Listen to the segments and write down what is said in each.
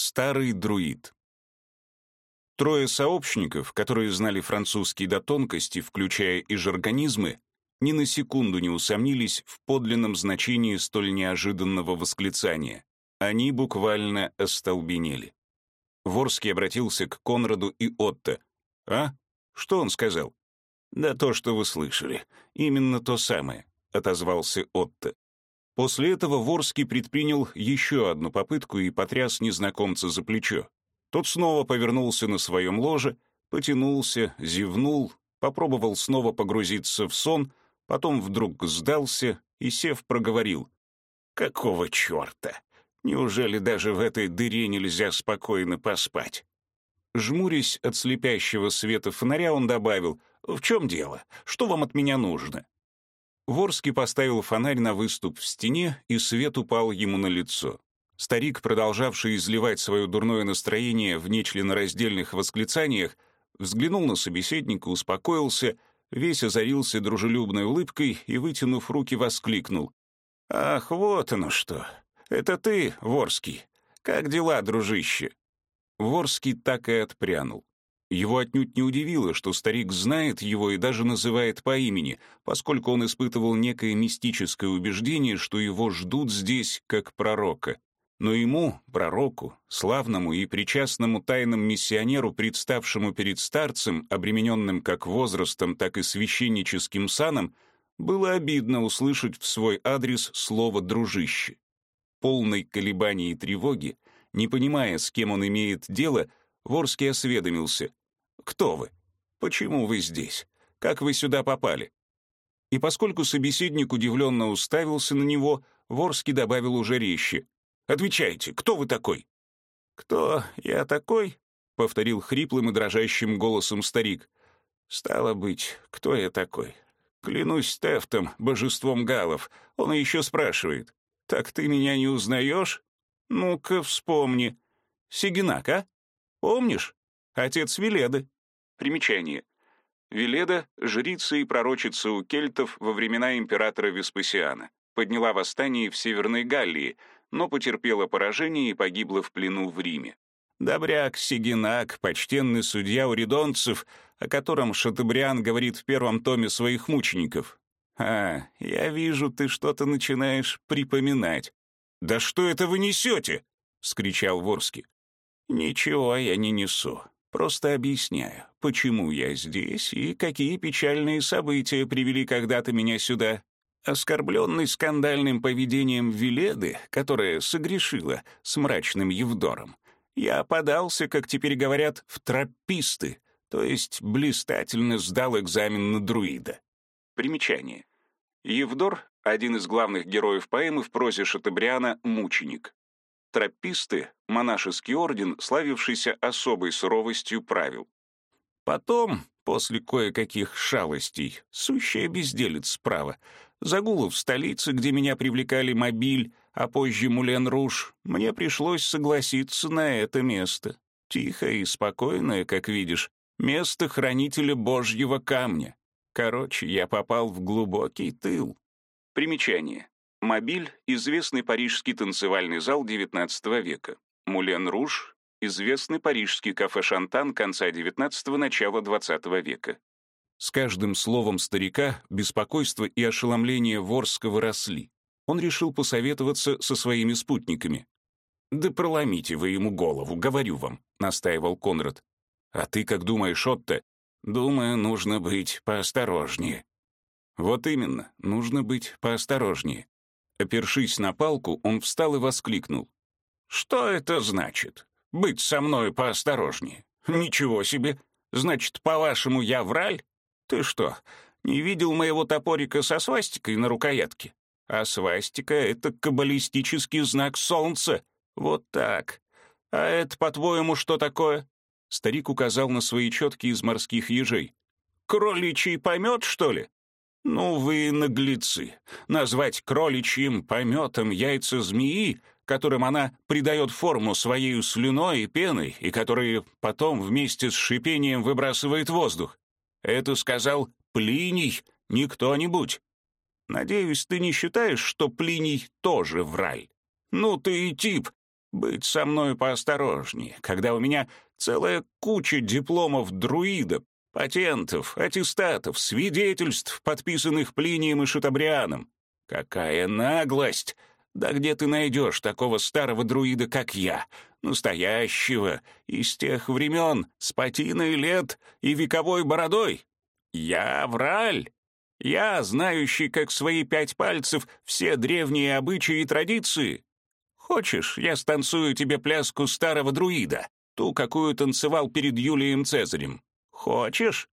Старый друид. Трое сообщников, которые знали французский до тонкости, включая и жаргонизмы, ни на секунду не усомнились в подлинном значении столь неожиданного восклицания. Они буквально остолбенели. Ворский обратился к Конраду и Отто. «А? Что он сказал?» «Да то, что вы слышали. Именно то самое», — отозвался Отто. После этого Ворский предпринял еще одну попытку и потряс незнакомца за плечо. Тот снова повернулся на своем ложе, потянулся, зевнул, попробовал снова погрузиться в сон, потом вдруг сдался и, сев, проговорил. «Какого черта? Неужели даже в этой дыре нельзя спокойно поспать?» Жмурясь от слепящего света фонаря, он добавил, «В чем дело? Что вам от меня нужно?» Ворский поставил фонарь на выступ в стене, и свет упал ему на лицо. Старик, продолжавший изливать свое дурное настроение в нечленораздельных восклицаниях, взглянул на собеседника, успокоился, весь озарился дружелюбной улыбкой и, вытянув руки, воскликнул. «Ах, вот оно что! Это ты, Ворский! Как дела, дружище?» Ворский так и отпрянул. Его отнюдь не удивило, что старик знает его и даже называет по имени, поскольку он испытывал некое мистическое убеждение, что его ждут здесь как пророка. Но ему, пророку, славному и причастному тайному миссионеру, представшему перед старцем, обремененным как возрастом, так и священническим саном, было обидно услышать в свой адрес слово «дружище». Полной колебаний и тревоги, не понимая, с кем он имеет дело, Ворский осведомился. «Кто вы? Почему вы здесь? Как вы сюда попали?» И поскольку собеседник удивленно уставился на него, Ворский добавил уже резче. Отвечайте, кто вы такой?» «Кто я такой?» — повторил хриплым и дрожащим голосом старик. «Стало быть, кто я такой? Клянусь Тефтом, божеством галов. Он еще спрашивает. Так ты меня не узнаешь? Ну-ка, вспомни. Сигинак, а? Помнишь? Отец Веледы». Примечание. Веледа — жрица и пророчица у кельтов во времена императора Веспасиана. Подняла восстание в Северной Галлии — но потерпела поражение и погибла в плену в Риме. Добряк Сигинак, почтенный судья уридонцев, о котором Шатебриан говорит в первом томе своих мучеников. «А, я вижу, ты что-то начинаешь припоминать». «Да что это вы несете?» — вскричал Ворский. «Ничего я не несу. Просто объясняю, почему я здесь и какие печальные события привели когда-то меня сюда. Оскорбленный скандальным поведением Веледы, которая согрешила с мрачным Евдором, я подался, как теперь говорят, в трописты, то есть блистательно сдал экзамен на друида. Примечание. Евдор — один из главных героев поэмы в прозе Шатебриана «Мученик». Трописты — монашеский орден, славившийся особой суровостью правил. Потом, после кое-каких шалостей, сущая безделец справа — загулов в столице, где меня привлекали мобиль, а позже Мулен-Руж, мне пришлось согласиться на это место. Тихое и спокойное, как видишь, место хранителя Божьего камня. Короче, я попал в глубокий тыл. Примечание. Мобиль — известный парижский танцевальный зал XIX века. Мулен-Руж — известный парижский кафе-шантан конца XIX — начала XX века. С каждым словом старика беспокойство и ошеломление Ворского росли. Он решил посоветоваться со своими спутниками. «Да проломите вы ему голову, говорю вам», — настаивал Конрад. «А ты как думаешь, Отто?» «Думаю, нужно быть поосторожнее». «Вот именно, нужно быть поосторожнее». Опершись на палку, он встал и воскликнул. «Что это значит? Быть со мной поосторожнее? Ничего себе! Значит, по-вашему, я враль? «Ты что, не видел моего топорика со свастикой на рукоятке? А свастика — это каббалистический знак солнца. Вот так. А это, по-твоему, что такое?» Старик указал на свои четки из морских ежей. «Кроличий помет, что ли?» «Ну вы наглецы! Назвать кроличьим пометом яйца змеи, которым она придает форму своей слюной и пеной, и которые потом вместе с шипением выбрасывает воздух. Это сказал Плиний, не кто-нибудь. Надеюсь, ты не считаешь, что Плиний тоже враль? Ну ты и тип. быть со мной поосторожнее, когда у меня целая куча дипломов друида, патентов, аттестатов, свидетельств, подписанных Плинием и Шатабрианом. Какая наглость! Да где ты найдешь такого старого друида, как я, настоящего, из тех времен, с патиной лет и вековой бородой? Я враль. Я, знающий, как свои пять пальцев, все древние обычаи и традиции. Хочешь, я станцую тебе пляску старого друида, ту, какую танцевал перед Юлием Цезарем? Хочешь?»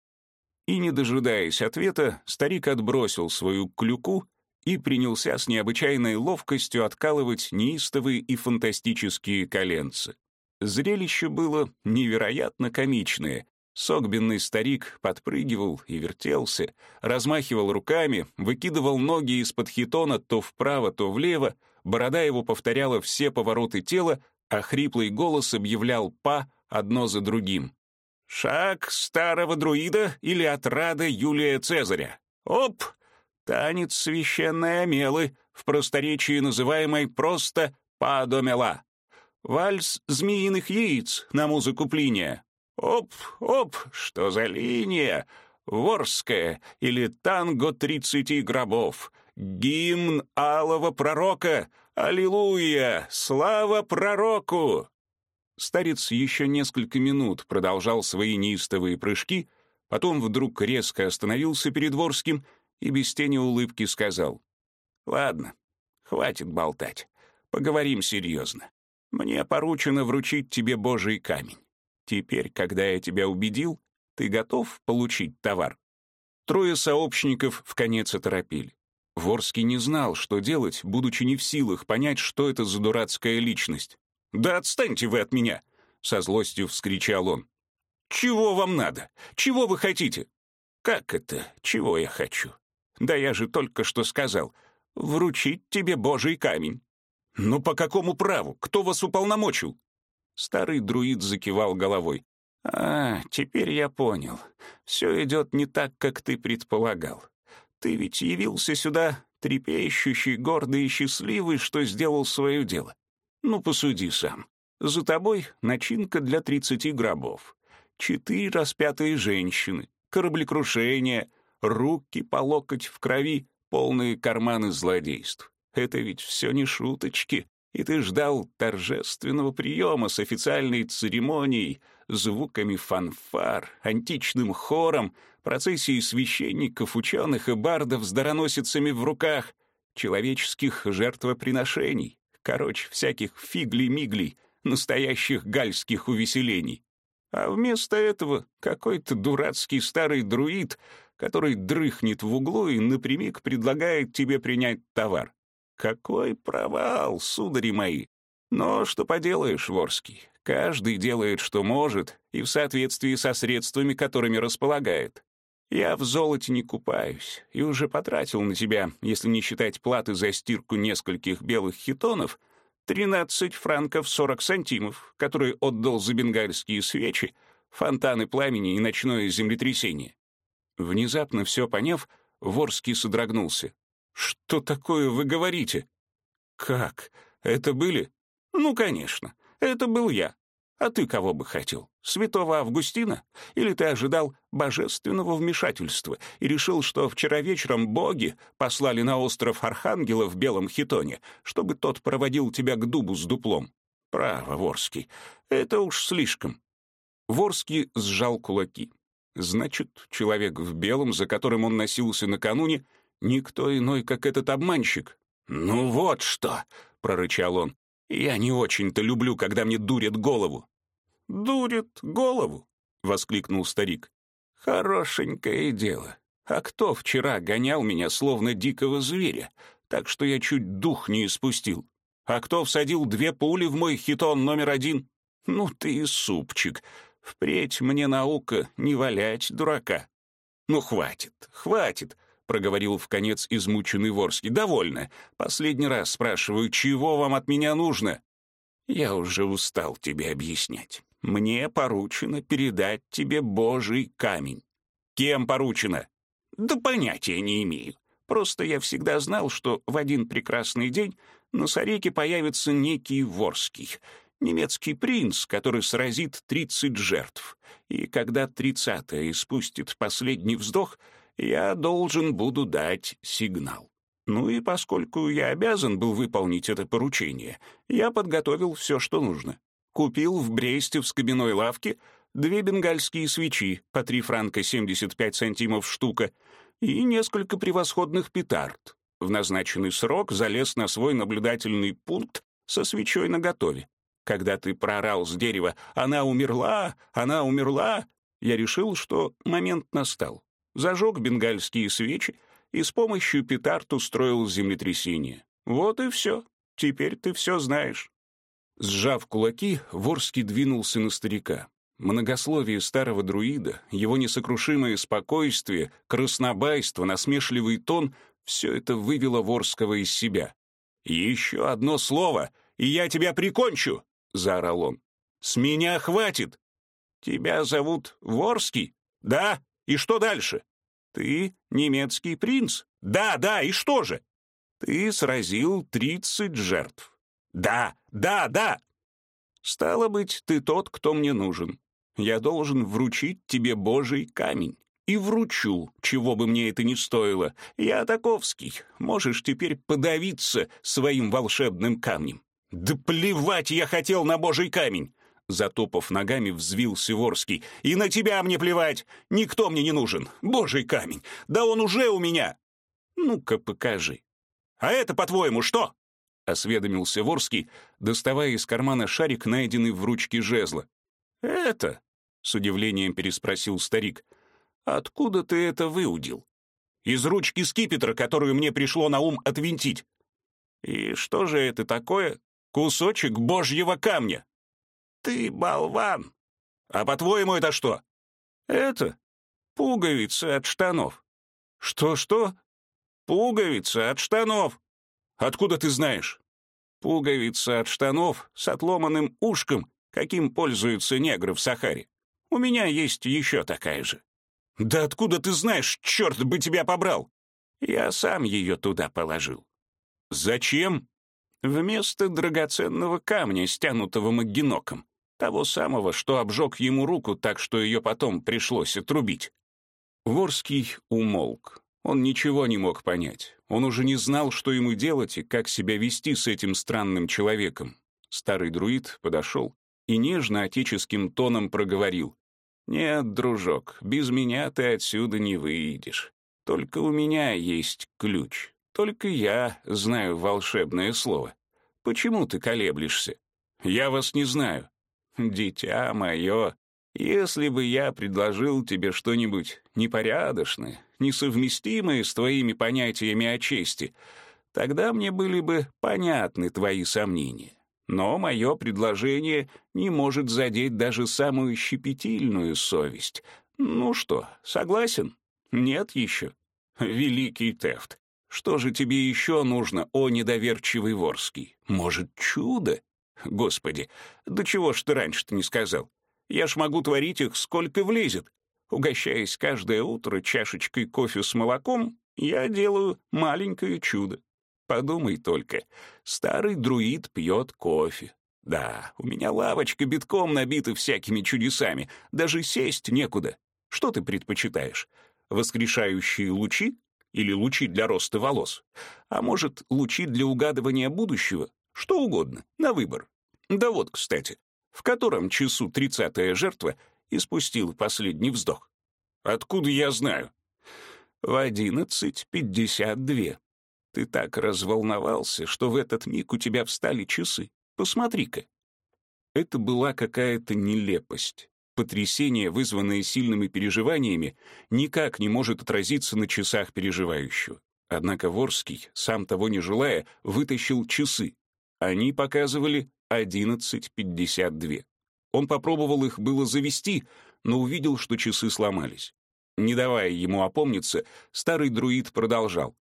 И, не дожидаясь ответа, старик отбросил свою клюку и принялся с необычайной ловкостью откалывать неистовые и фантастические коленцы. Зрелище было невероятно комичное, Согбенный старик подпрыгивал и вертелся, размахивал руками, выкидывал ноги из-под хитона то вправо, то влево, борода его повторяла все повороты тела, а хриплый голос объявлял «па» одно за другим. «Шаг старого друида или отрада Юлия Цезаря? Оп! Танец священной Амелы, в просторечии называемой просто «па-до-мела». Вальс змеиных яиц на музыку Плиния. Оп, оп, что за линия? Ворская или танго тридцати гробов. Гимн алого пророка. Аллилуйя! Слава пророку! Старец еще несколько минут продолжал свои неистовые прыжки, потом вдруг резко остановился перед Ворским и без тени улыбки сказал. «Ладно, хватит болтать. Поговорим серьезно. Мне поручено вручить тебе Божий камень. Теперь, когда я тебя убедил, ты готов получить товар?» Трое сообщников в конец оторопили. Ворский не знал, что делать, будучи не в силах понять, что это за дурацкая личность. «Да отстаньте вы от меня!» — со злостью вскричал он. «Чего вам надо? Чего вы хотите?» «Как это? Чего я хочу? Да я же только что сказал. Вручить тебе Божий камень». «Ну по какому праву? Кто вас уполномочил?» Старый друид закивал головой. «А, теперь я понял. Все идет не так, как ты предполагал. Ты ведь явился сюда трепещущий, гордый и счастливый, что сделал свое дело. Ну, посуди сам. За тобой начинка для тридцати гробов. Четыре распятые женщины, кораблекрушение, руки по локоть в крови, полные карманы злодейств. Это ведь все не шуточки и ты ждал торжественного приема с официальной церемонией, звуками фанфар, античным хором, процессией священников, ученых и бардов с дароносицами в руках, человеческих жертвоприношений, короче, всяких фигли-миглей, настоящих гальских увеселений. А вместо этого какой-то дурацкий старый друид, который дрыхнет в углу и напрямик предлагает тебе принять товар. Какой провал, судари мои! Но что поделаешь, Ворский, каждый делает, что может, и в соответствии со средствами, которыми располагает. Я в золоте не купаюсь, и уже потратил на тебя, если не считать платы за стирку нескольких белых хитонов, 13 франков 40 сантимов, которые отдал за бенгальские свечи, фонтаны пламени и ночное землетрясение. Внезапно все поняв, Ворский содрогнулся. «Что такое вы говорите?» «Как? Это были?» «Ну, конечно. Это был я. А ты кого бы хотел? Святого Августина? Или ты ожидал божественного вмешательства и решил, что вчера вечером боги послали на остров Архангела в белом хитоне, чтобы тот проводил тебя к дубу с дуплом? Право, Ворский, это уж слишком». Ворский сжал кулаки. Значит, человек в белом, за которым он носился накануне, Никто иной, как этот обманщик. «Ну вот что!» — прорычал он. «Я не очень-то люблю, когда мне дурят голову». «Дурят голову?» — воскликнул старик. «Хорошенькое дело. А кто вчера гонял меня, словно дикого зверя, так что я чуть дух не испустил? А кто всадил две пули в мой хитон номер один? Ну ты и супчик. Впредь мне наука не валять дурака. Ну хватит, хватит. — проговорил в конец измученный Ворский. «Довольно. Последний раз спрашиваю, чего вам от меня нужно?» «Я уже устал тебе объяснять. Мне поручено передать тебе Божий камень». «Кем поручено?» «Да понятия не имею. Просто я всегда знал, что в один прекрасный день На Сареке появится некий Ворский, немецкий принц, который сразит 30 жертв. И когда тридцатая испустит последний вздох, я должен буду дать сигнал. Ну и поскольку я обязан был выполнить это поручение, я подготовил все, что нужно. Купил в Бресте в скобяной лавке две бенгальские свечи по 3 франка 75 сантимов штука и несколько превосходных петард. В назначенный срок залез на свой наблюдательный пункт со свечой наготове. Когда ты прорал с дерева «Она умерла! Она умерла!», я решил, что момент настал. Зажег бенгальские свечи и с помощью петард устроил землетрясение. Вот и все. Теперь ты все знаешь. Сжав кулаки, Ворский двинулся на старика. Многословие старого друида, его несокрушимое спокойствие, краснобайство, насмешливый тон — все это вывело Ворского из себя. «Еще одно слово, и я тебя прикончу!» — заорал он. «С меня хватит!» «Тебя зовут Ворский?» «Да, и что дальше?» «Ты немецкий принц?» «Да, да, и что же?» «Ты сразил тридцать жертв». «Да, да, да!» «Стало быть, ты тот, кто мне нужен. Я должен вручить тебе Божий камень. И вручу, чего бы мне это ни стоило. Я таковский. Можешь теперь подавиться своим волшебным камнем». «Да плевать я хотел на Божий камень!» Затопав ногами, взвился Ворский. «И на тебя мне плевать! Никто мне не нужен! Божий камень! Да он уже у меня!» «Ну-ка, покажи!» «А это, по-твоему, что?» — осведомился Ворский, доставая из кармана шарик, найденный в ручке жезла. «Это?» — с удивлением переспросил старик. «Откуда ты это выудил?» «Из ручки скипетра, которую мне пришло на ум отвинтить». «И что же это такое? Кусочек божьего камня!» «Ты болван!» «А по-твоему это что?» «Это пуговица от штанов». «Что-что?» «Пуговица от штанов». «Откуда ты знаешь?» «Пуговица от штанов с отломанным ушком, каким пользуются негры в Сахаре. У меня есть еще такая же». «Да откуда ты знаешь, черт бы тебя побрал?» «Я сам ее туда положил». «Зачем?» «Вместо драгоценного камня, стянутого магиноком. Того самого, что обжег ему руку так, что ее потом пришлось отрубить. Ворский умолк. Он ничего не мог понять. Он уже не знал, что ему делать и как себя вести с этим странным человеком. Старый друид подошел и нежно отеческим тоном проговорил. «Нет, дружок, без меня ты отсюда не выйдешь. Только у меня есть ключ. Только я знаю волшебное слово. Почему ты колеблешься? Я вас не знаю. «Дитя мое, если бы я предложил тебе что-нибудь непорядочное, несовместимое с твоими понятиями о чести, тогда мне были бы понятны твои сомнения. Но мое предложение не может задеть даже самую щепетильную совесть. Ну что, согласен? Нет еще? Великий Тефт, что же тебе еще нужно, о недоверчивый Ворский? Может, чудо? Господи, да чего ж ты раньше-то не сказал? Я ж могу творить их, сколько влезет. Угощаясь каждое утро чашечкой кофе с молоком, я делаю маленькое чудо. Подумай только, старый друид пьет кофе. Да, у меня лавочка битком набита всякими чудесами, даже сесть некуда. Что ты предпочитаешь? Воскрешающие лучи или лучи для роста волос? А может, лучи для угадывания будущего? Что угодно, на выбор. Да вот, кстати, в котором часу тридцатая жертва испустила последний вздох? Откуда я знаю? В одиннадцать пятьдесят две. Ты так разволновался, что в этот миг у тебя встали часы. Посмотри-ка. Это была какая-то нелепость. Потрясение, вызванное сильными переживаниями, никак не может отразиться на часах переживающего. Однако Ворский, сам того не желая, вытащил часы. Они показывали 11.52. Он попробовал их было завести, но увидел, что часы сломались. Не давая ему опомниться, старый друид продолжал.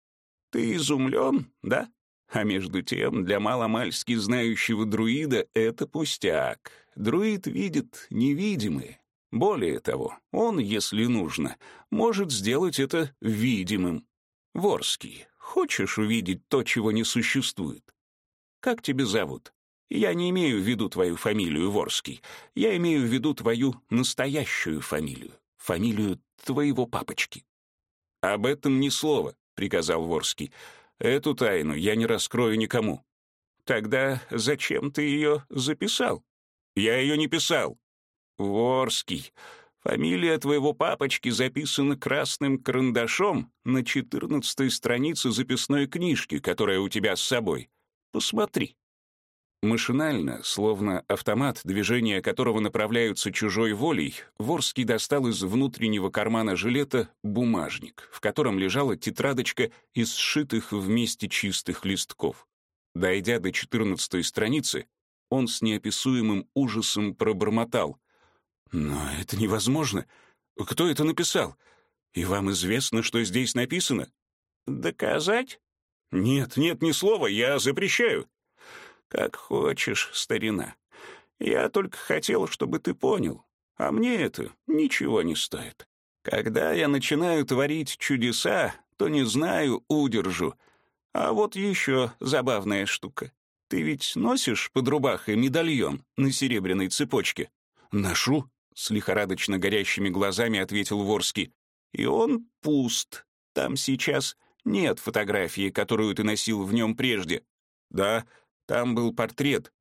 «Ты изумлен, да? А между тем, для маломальски знающего друида это пустяк. Друид видит невидимое. Более того, он, если нужно, может сделать это видимым. Ворский, хочешь увидеть то, чего не существует? Как тебя зовут? Я не имею в виду твою фамилию, Ворский. Я имею в виду твою настоящую фамилию, фамилию твоего папочки». «Об этом ни слова», — приказал Ворский. «Эту тайну я не раскрою никому». «Тогда зачем ты ее записал?» «Я ее не писал». «Ворский, фамилия твоего папочки записана красным карандашом на четырнадцатой странице записной книжки, которая у тебя с собой. Посмотри». Машинально, словно автомат, движения которого направляются чужой волей, Ворский достал из внутреннего кармана жилета бумажник, в котором лежала тетрадочка из сшитых вместе чистых листков. Дойдя до четырнадцатой страницы, он с неописуемым ужасом пробормотал. «Но это невозможно. Кто это написал? И вам известно, что здесь написано?» «Доказать?» «Нет, нет, ни слова, я запрещаю». «Как хочешь, старина. Я только хотел, чтобы ты понял. А мне это ничего не стоит. Когда я начинаю творить чудеса, то не знаю, удержу. А вот еще забавная штука. Ты ведь носишь под рубахой медальон на серебряной цепочке?» «Ношу», — с лихорадочно горящими глазами ответил Ворский. «И он пуст. Там сейчас нет фотографии, которую ты носил в нем прежде». «Да, там был портрет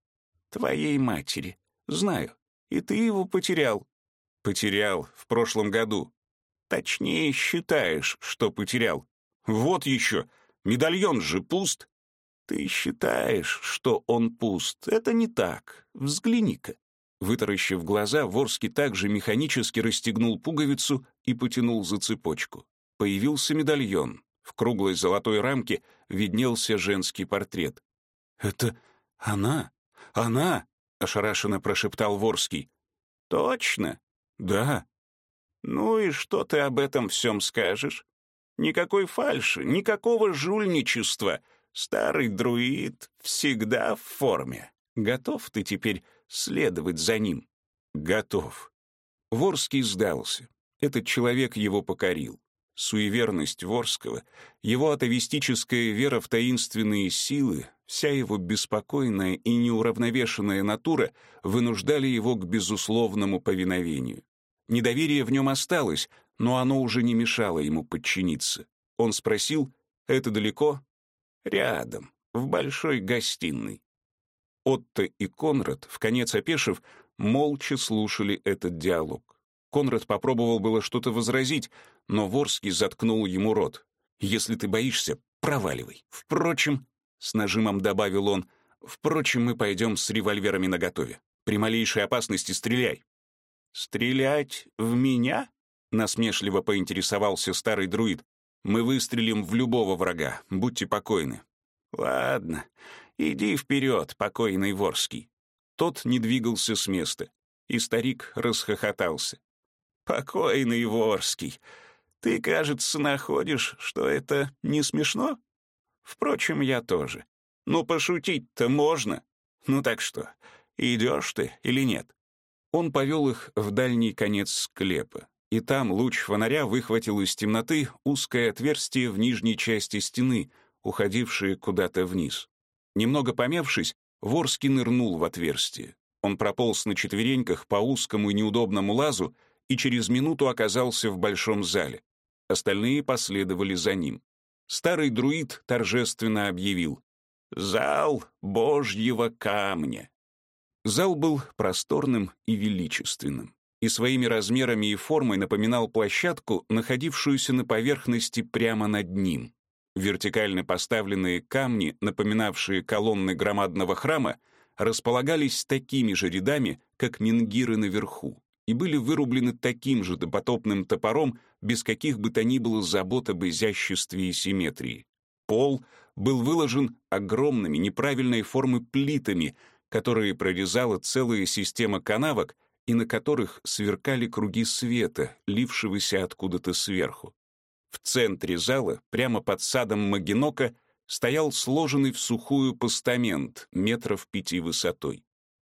твоей матери. Знаю. И ты его потерял. Потерял в прошлом году. Точнее, считаешь, что потерял. Вот еще. Медальон же пуст. Ты считаешь, что он пуст. Это не так. Взгляни-ка. Вытаращив глаза, Ворский также механически расстегнул пуговицу и потянул за цепочку. Появился медальон. В круглой золотой рамке виднелся женский портрет. «Это она? Она?» — ошарашенно прошептал Ворский. «Точно?» «Да». «Ну и что ты об этом всем скажешь? Никакой фальши, никакого жульничества. Старый друид всегда в форме. Готов ты теперь следовать за ним?» «Готов». Ворский сдался. Этот человек его покорил. Суеверность Ворского, его атовистическая вера в таинственные силы, Вся его беспокойная и неуравновешенная натура вынуждали его к безусловному повиновению. Недоверие в нем осталось, но оно уже не мешало ему подчиниться. Он спросил, «Это далеко?» «Рядом, в большой гостиной». Отто и Конрад, в конец опешив, молча слушали этот диалог. Конрад попробовал было что-то возразить, но Ворский заткнул ему рот. «Если ты боишься, проваливай. Впрочем, с нажимом добавил он. «Впрочем, мы пойдем с револьверами наготове. При малейшей опасности стреляй». «Стрелять в меня?» — насмешливо поинтересовался старый друид. «Мы выстрелим в любого врага, будьте покойны». «Ладно, иди вперед, покойный Ворский». Тот не двигался с места, и старик расхохотался. «Покойный Ворский, ты, кажется, находишь, что это не смешно?» Впрочем, я тоже. Ну, пошутить-то можно. Ну так что, идешь ты или нет? Он повел их в дальний конец склепа, и там луч фонаря выхватил из темноты узкое отверстие в нижней части стены, уходившее куда-то вниз. Немного помявшись, Ворский нырнул в отверстие. Он прополз на четвереньках по узкому и неудобному лазу и через минуту оказался в большом зале. Остальные последовали за ним старый друид торжественно объявил «Зал Божьего камня». Зал был просторным и величественным, и своими размерами и формой напоминал площадку, находившуюся на поверхности прямо над ним. Вертикально поставленные камни, напоминавшие колонны громадного храма, располагались такими же рядами, как мингиры наверху, и были вырублены таким же допотопным топором, без каких бы то ни было забот об изяществе и симметрии. Пол был выложен огромными неправильной формы плитами, которые прорезала целая система канавок и на которых сверкали круги света, лившегося откуда-то сверху. В центре зала, прямо под садом Магинока, стоял сложенный в сухую постамент метров пяти высотой.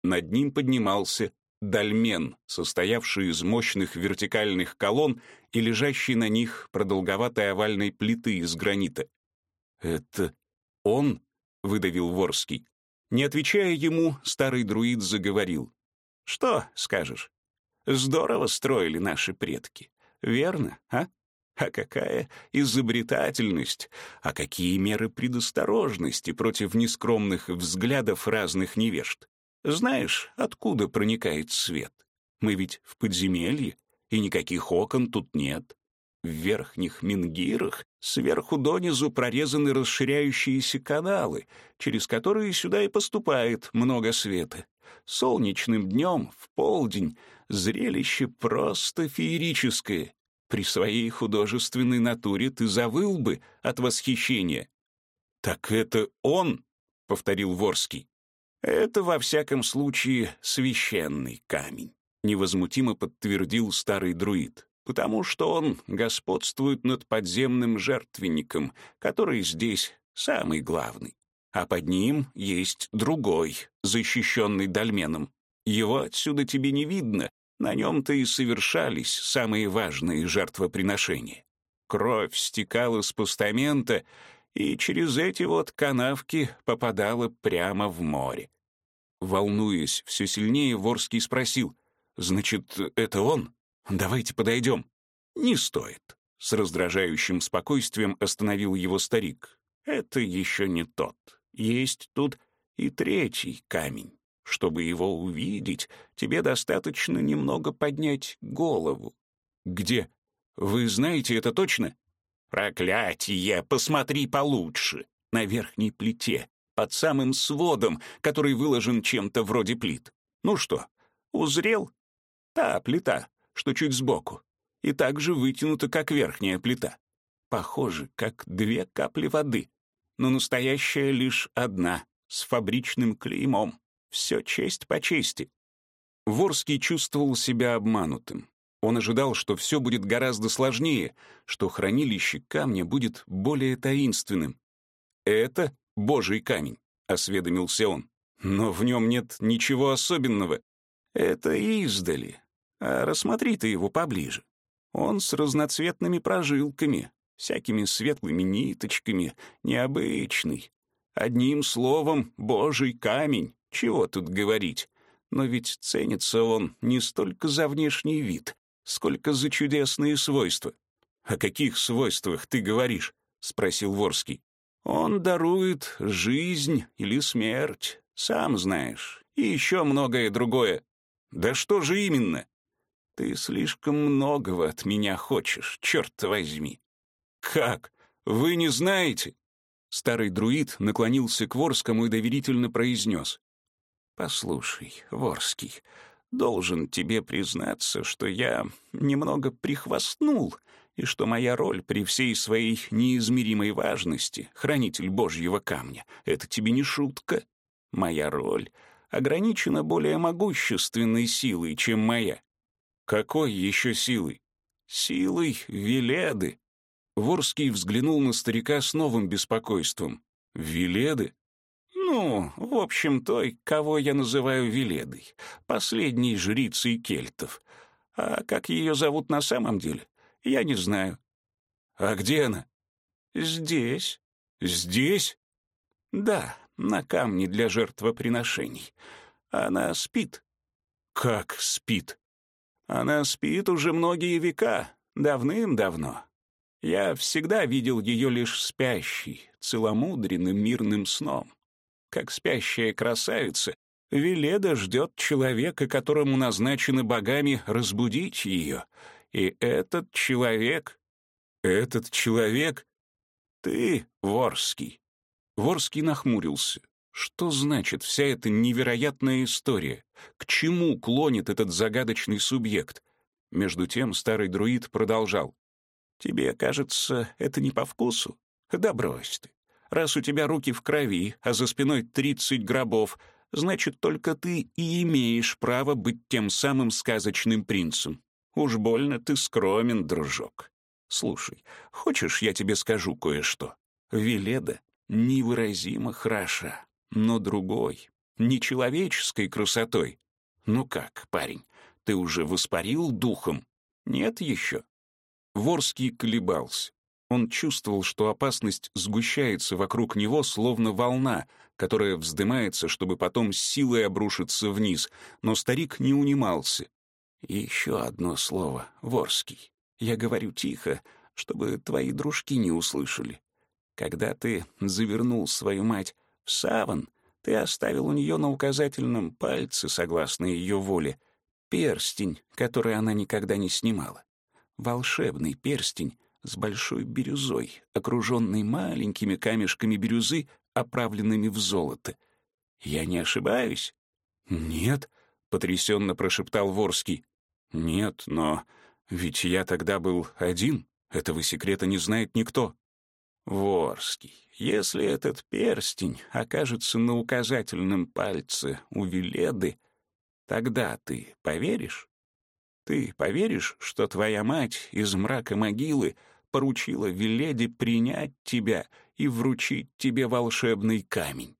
Над ним поднимался дольмен, состоявший из мощных вертикальных колонн и лежащей на них продолговатой овальной плиты из гранита. «Это он?» — выдавил Ворский. Не отвечая ему, старый друид заговорил. «Что скажешь? Здорово строили наши предки. Верно, а? А какая изобретательность, а какие меры предосторожности против нескромных взглядов разных невежд. Знаешь, откуда проникает свет? Мы ведь в подземелье, и никаких окон тут нет. В верхних мингирах сверху донизу прорезаны расширяющиеся каналы, через которые сюда и поступает много света. Солнечным днем, в полдень, зрелище просто феерическое. При своей художественной натуре ты завыл бы от восхищения. «Так это он?» — повторил Ворский. «Это, во всяком случае, священный камень», — невозмутимо подтвердил старый друид, «потому что он господствует над подземным жертвенником, который здесь самый главный. А под ним есть другой, защищенный дольменом. Его отсюда тебе не видно, на нем-то и совершались самые важные жертвоприношения. Кровь стекала с постамента и через эти вот канавки попадала прямо в море. Волнуясь все сильнее, Ворский спросил, «Значит, это он? Давайте подойдем». «Не стоит», — с раздражающим спокойствием остановил его старик. «Это еще не тот. Есть тут и третий камень. Чтобы его увидеть, тебе достаточно немного поднять голову. Где? Вы знаете это точно? Проклятие, посмотри получше. На верхней плите, под самым сводом, который выложен чем-то вроде плит. Ну что, узрел? Та плита, что чуть сбоку, и также вытянута, как верхняя плита. Похоже, как две капли воды, но настоящая лишь одна, с фабричным клеймом. Все честь по чести. Ворский чувствовал себя обманутым. Он ожидал, что все будет гораздо сложнее, что хранилище камня будет более таинственным. «Это Божий камень», — осведомился он. «Но в нем нет ничего особенного. Это издали. А рассмотри ты его поближе. Он с разноцветными прожилками, всякими светлыми ниточками, необычный. Одним словом, Божий камень. Чего тут говорить? Но ведь ценится он не столько за внешний вид, сколько за чудесные свойства. «О каких свойствах ты говоришь?» — спросил Ворский. «Он дарует жизнь или смерть, сам знаешь, и еще многое другое. Да что же именно? Ты слишком многого от меня хочешь, черт возьми». «Как? Вы не знаете?» Старый друид наклонился к Ворскому и доверительно произнес. «Послушай, Ворский, должен тебе признаться, что я немного прихвастнул, и что моя роль при всей своей неизмеримой важности, хранитель Божьего камня, это тебе не шутка. Моя роль ограничена более могущественной силой, чем моя. Какой еще силой? Силой Веледы. Ворский взглянул на старика с новым беспокойством. Веледы? Ну, в общем, той, кого я называю Веледой, последней жрицей кельтов. А как ее зовут на самом деле, я не знаю. А где она? Здесь. Здесь? Да, на камне для жертвоприношений. Она спит. Как спит? Она спит уже многие века, давным-давно. Я всегда видел ее лишь спящей, целомудренным мирным сном как спящая красавица, Веледа ждет человека, которому назначено богами разбудить ее. И этот человек... Этот человек... Ты, Ворский. Ворский нахмурился. Что значит вся эта невероятная история? К чему клонит этот загадочный субъект? Между тем старый друид продолжал. «Тебе кажется, это не по вкусу? Да брось ты. Раз у тебя руки в крови, а за спиной тридцать гробов, значит, только ты и имеешь право быть тем самым сказочным принцем. Уж больно ты скромен, дружок. Слушай, хочешь, я тебе скажу кое-что? Веледа невыразимо хороша, но другой, нечеловеческой красотой. Ну как, парень, ты уже воспарил духом? Нет еще? Ворский колебался. Он чувствовал, что опасность сгущается вокруг него, словно волна, которая вздымается, чтобы потом с силой обрушиться вниз, но старик не унимался. «Еще одно слово, Ворский. Я говорю тихо, чтобы твои дружки не услышали. Когда ты завернул свою мать в саван, ты оставил у нее на указательном пальце, согласно ее воле, перстень, который она никогда не снимала. Волшебный перстень, с большой бирюзой, окруженной маленькими камешками бирюзы, оправленными в золото. Я не ошибаюсь? Нет, потрясенно прошептал Ворский. Нет, но ведь я тогда был один. Этого секрета не знает никто. Ворский, если этот перстень окажется на указательном пальце у Веледы, тогда ты поверишь? Ты поверишь, что твоя мать из мрака могилы поручила Веледе принять тебя и вручить тебе волшебный камень.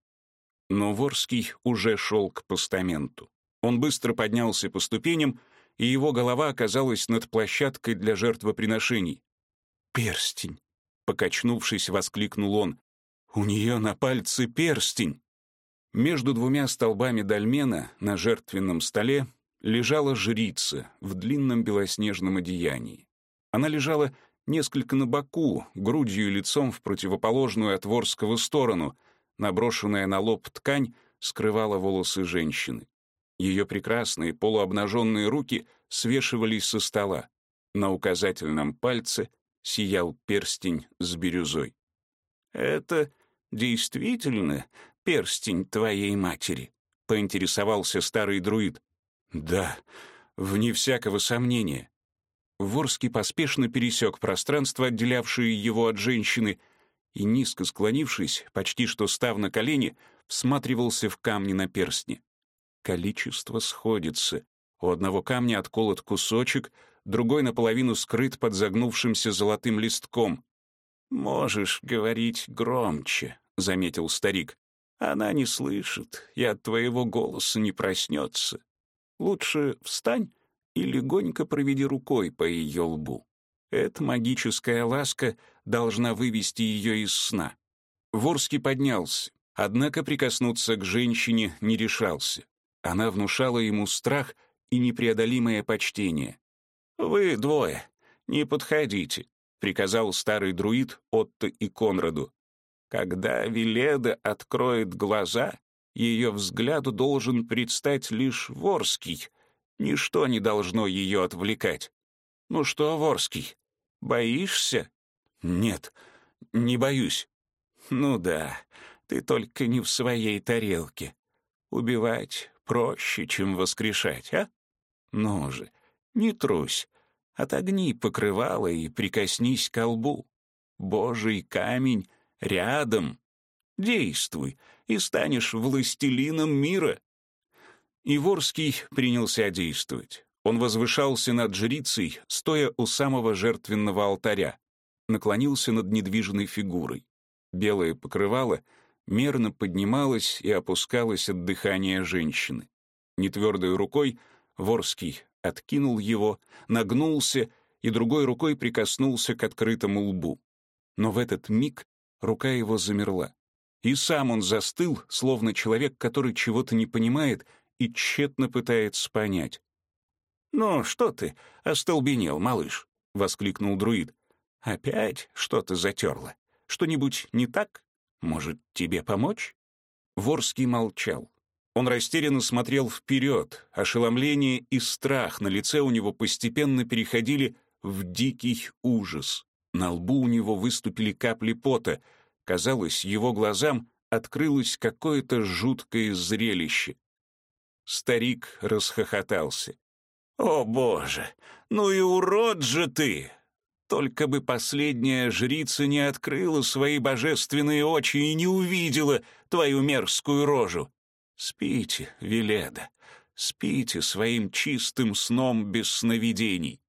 Но Ворский уже шел к постаменту. Он быстро поднялся по ступеням, и его голова оказалась над площадкой для жертвоприношений. «Перстень!» — покачнувшись, воскликнул он. «У нее на пальце перстень!» Между двумя столбами дольмена на жертвенном столе лежала жрица в длинном белоснежном одеянии. Она лежала несколько на боку, грудью и лицом в противоположную от ворского сторону. Наброшенная на лоб ткань скрывала волосы женщины. Ее прекрасные полуобнаженные руки свешивались со стола. На указательном пальце сиял перстень с бирюзой. «Это действительно перстень твоей матери?» — поинтересовался старый друид. «Да, вне всякого сомнения. Ворский поспешно пересек пространство, отделявшее его от женщины, и, низко склонившись, почти что став на колени, всматривался в камни на перстне. Количество сходится. У одного камня отколот кусочек, другой наполовину скрыт под загнувшимся золотым листком. «Можешь говорить громче», — заметил старик. «Она не слышит и от твоего голоса не проснется. Лучше встань и легонько проведи рукой по ее лбу. Эта магическая ласка должна вывести ее из сна. Ворский поднялся, однако прикоснуться к женщине не решался. Она внушала ему страх и непреодолимое почтение. «Вы двое, не подходите», — приказал старый друид Отто и Конраду. «Когда Веледа откроет глаза, ее взгляду должен предстать лишь Ворский — Ничто не должно ее отвлекать. Ну что, Ворский, боишься? Нет, не боюсь. Ну да, ты только не в своей тарелке. Убивать проще, чем воскрешать, а? Ну же, не трусь. Отогни покрывало и прикоснись к лбу. Божий камень рядом. Действуй, и станешь властелином мира. Иворский принялся действовать. Он возвышался над жрицей, стоя у самого жертвенного алтаря, наклонился над недвижной фигурой. Белое покрывало мерно поднималось и опускалось от дыхания женщины. Нетвердой рукой Ворский откинул его, нагнулся и другой рукой прикоснулся к открытому лбу. Но в этот миг рука его замерла. И сам он застыл, словно человек, который чего-то не понимает — и тщетно пытается понять. «Ну, что ты, остолбенел, малыш?» — воскликнул друид. «Опять что-то затерло. Что-нибудь не так? Может, тебе помочь?» Ворский молчал. Он растерянно смотрел вперед. Ошеломление и страх на лице у него постепенно переходили в дикий ужас. На лбу у него выступили капли пота. Казалось, его глазам открылось какое-то жуткое зрелище. Старик расхохотался. «О, Боже! Ну и урод же ты! Только бы последняя жрица не открыла свои божественные очи и не увидела твою мерзкую рожу. Спите, Веледа, спите своим чистым сном без сновидений».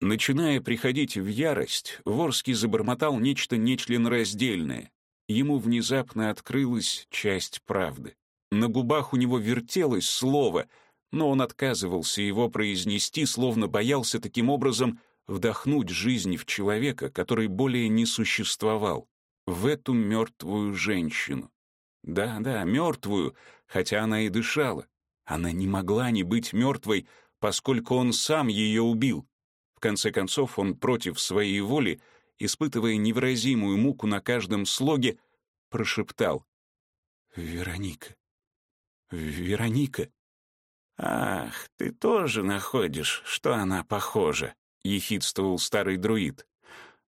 Начиная приходить в ярость, Ворский забормотал нечто нечленораздельное. Ему внезапно открылась часть правды. На губах у него вертелось слово, но он отказывался его произнести, словно боялся таким образом вдохнуть жизнь в человека, который более не существовал, в эту мертвую женщину. Да-да, мертвую, хотя она и дышала. Она не могла не быть мертвой, поскольку он сам ее убил. В конце концов, он против своей воли, испытывая невыразимую муку на каждом слоге, прошептал. «Вероника! Вероника!» «Ах, ты тоже находишь, что она похожа», — ехидствовал старый друид.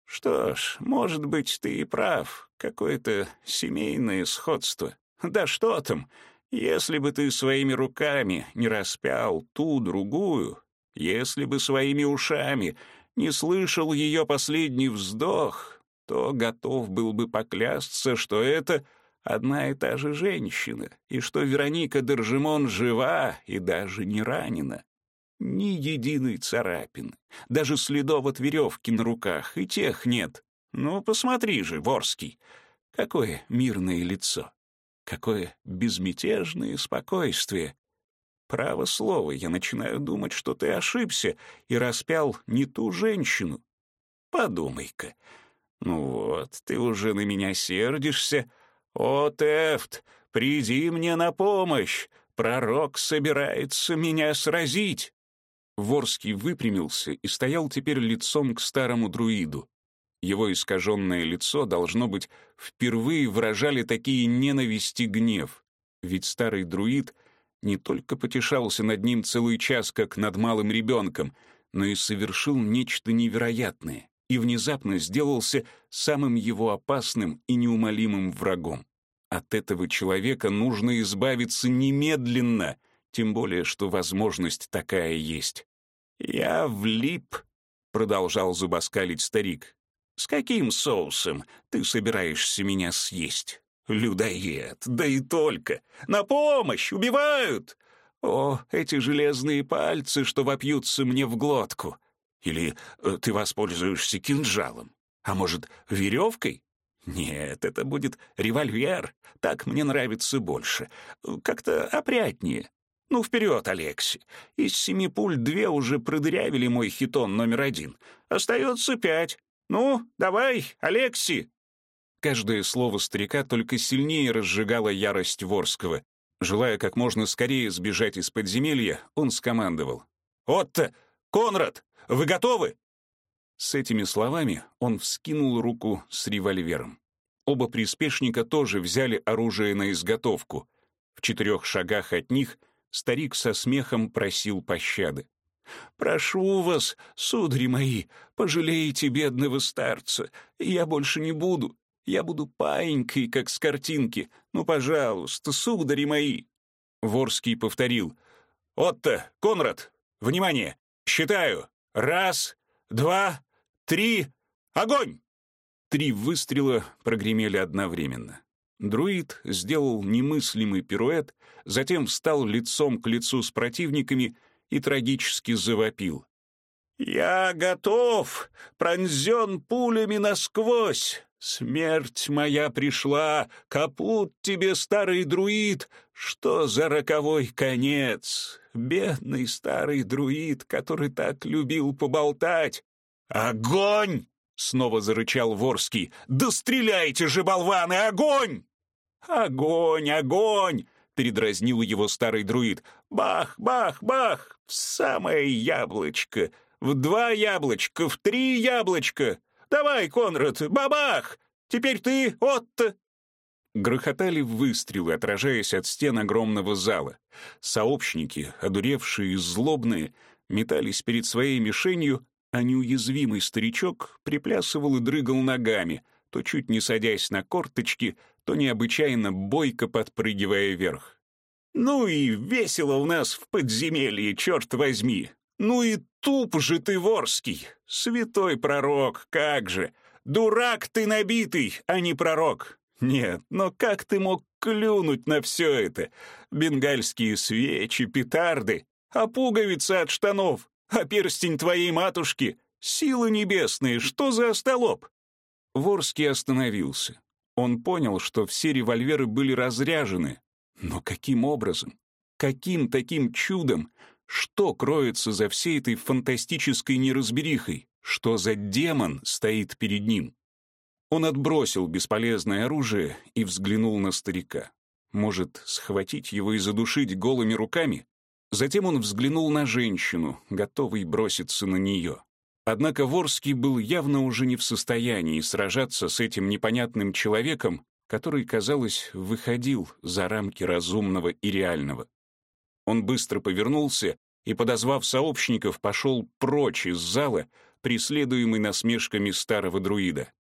«Что ж, может быть, ты и прав. Какое-то семейное сходство. Да что там, если бы ты своими руками не распял ту другую, если бы своими ушами не слышал ее последний вздох, то готов был бы поклясться, что это одна и та же женщина, и что Вероника Держимон жива и даже не ранена. Ни единой царапины, даже следов от веревки на руках, и тех нет. Ну, посмотри же, Ворский, какое мирное лицо, какое безмятежное спокойствие. Право слово, я начинаю думать, что ты ошибся и распял не ту женщину. Подумай-ка. Ну вот, ты уже на меня сердишься, «О, Тефт, приди мне на помощь! Пророк собирается меня сразить!» Ворский выпрямился и стоял теперь лицом к старому друиду. Его искаженное лицо, должно быть, впервые выражали такие ненависть и гнев. Ведь старый друид не только потешался над ним целый час, как над малым ребенком, но и совершил нечто невероятное и внезапно сделался самым его опасным и неумолимым врагом. От этого человека нужно избавиться немедленно, тем более, что возможность такая есть. «Я влип», — продолжал зубоскалить старик. «С каким соусом ты собираешься меня съесть? Людоед, да и только! На помощь! Убивают! О, эти железные пальцы, что вопьются мне в глотку! Или э, ты воспользуешься кинжалом? А может, веревкой? Нет, это будет револьвер. Так мне нравится больше. Как-то опрятнее. Ну, вперед, Алекси. Из семи пуль две уже продырявили мой хитон номер один. Остается пять. Ну, давай, Алекси. Каждое слово старика только сильнее разжигало ярость Ворского. Желая как можно скорее сбежать из подземелья, он скомандовал. «Отто! Конрад! Вы готовы?» С этими словами он вскинул руку с револьвером. Оба приспешника тоже взяли оружие на изготовку. В четырех шагах от них старик со смехом просил пощады. «Прошу вас, судари мои, пожалейте бедного старца. Я больше не буду. Я буду паинькой, как с картинки. Ну, пожалуйста, судари мои!» Ворский повторил. «Отто, Конрад, внимание! Считаю! Раз, два, три, огонь!» Три выстрела прогремели одновременно. Друид сделал немыслимый пируэт, затем встал лицом к лицу с противниками и трагически завопил. «Я готов, пронзен пулями насквозь. Смерть моя пришла, капут тебе, старый друид. Что за роковой конец? Бедный старый друид, который так любил поболтать. Огонь!» — снова зарычал Ворский. «Да стреляйте же, болваны, огонь!» «Огонь, огонь!» — передразнил его старый друид. «Бах, бах, бах! В самое яблочко! В два яблочка, в три яблочка! Давай, Конрад, бабах! Теперь ты, Отто!» Грохотали выстрелы, отражаясь от стен огромного зала. Сообщники, одуревшие и злобные, метались перед своей мишенью, а неуязвимый старичок приплясывал и дрыгал ногами, то чуть не садясь на корточки, то необычайно бойко подпрыгивая вверх. «Ну и весело у нас в подземелье, черт возьми! Ну и туп же ты, Ворский! Святой пророк, как же! Дурак ты набитый, а не пророк! Нет, но как ты мог клюнуть на все это? Бенгальские свечи, петарды, а пуговицы от штанов, а перстень твоей матушки? Силы небесные, что за остолоп?» Ворский остановился. Он понял, что все револьверы были разряжены. Но каким образом? Каким таким чудом? Что кроется за всей этой фантастической неразберихой? что за демон стоит перед ним. Он отбросил бесполезное оружие и взглянул на старика. Может, схватить его и задушить голыми руками? Затем он взглянул на женщину, готовый броситься на нее. Однако Ворский был явно уже не в состоянии сражаться с этим непонятным человеком, который, казалось, выходил за рамки разумного и реального. Он быстро повернулся и, подозвав сообщников, пошел прочь из зала, преследуемый насмешками старого друида.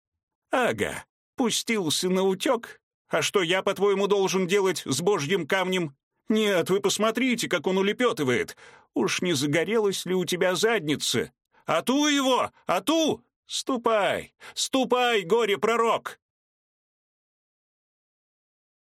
«Ага, пустился на утек? А что я, по-твоему, должен делать с божьим камнем? Нет, вы посмотрите, как он улепетывает. Уж не загорелась ли у тебя задница? Ату его! Ату! Ступай! Ступай, горе-пророк!»